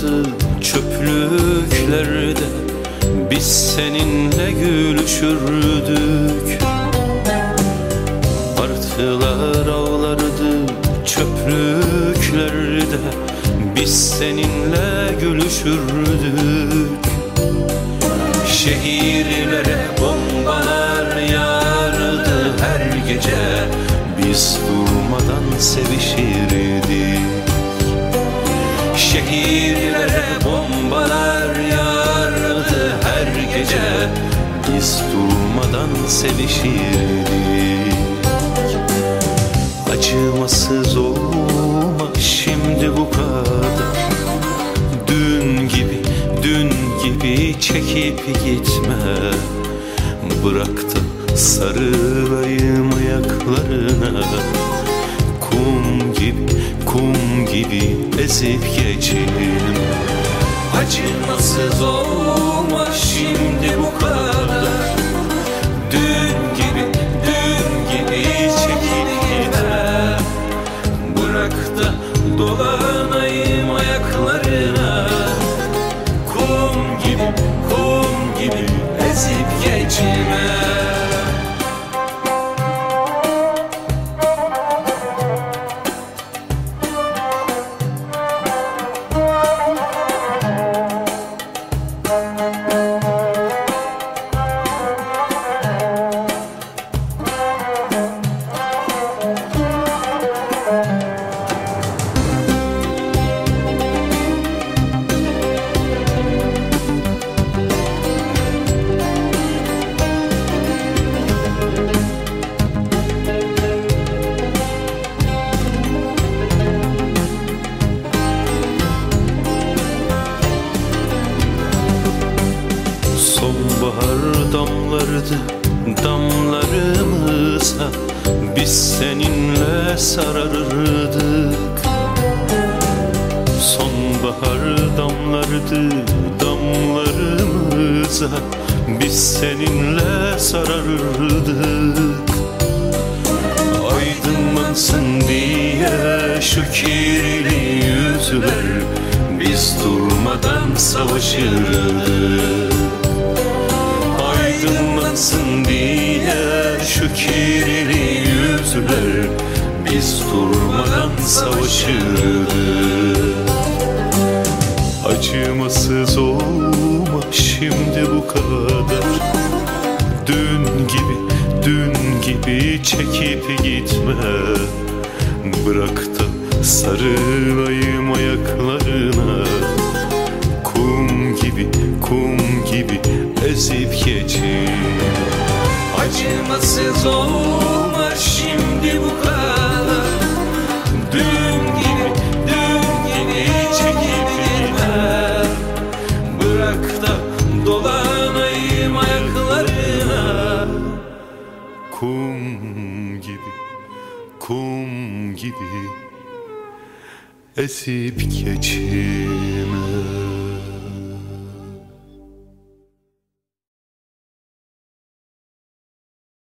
vardı çöplüklerde. Biz seninle gülüşürdük. Martılar avlardı çöplüklerde. Biz seninle gülüşürdük. Şehirlere bombalar yağardı her gece. Biz durmadan sevişirdik. Sevişirdik Acımasız olma şimdi bu kadar. Dün gibi, dün gibi çekip gitme. Bırak da sarılayım ayaklarına. Kum gibi, kum gibi ezip geçelim Acımasız olma şimdi bu kadar watching Sonbahar damlardı damlarımıza Biz seninle sararırdık. Sonbahar damlardı damlarımıza Biz seninle sararırdık. Aydınlansın diye şu kirli yüzler Biz durmadan savaşırdık Aydınlansın diye şu kirli yüzler Biz durmadan savaşırdık Acımasız olma şimdi bu kadar. Dün gibi, dün gibi çekip gitme. Bırak da sarılayım ayaklarına. Kum gibi, kum gibi ezip geçin Acımasız olma şimdi bu kadar. Dün gibi, dün gibi çekip gitme Bırak da dolanayım ayaklarına. Kum gibi, kum gibi Esip geçir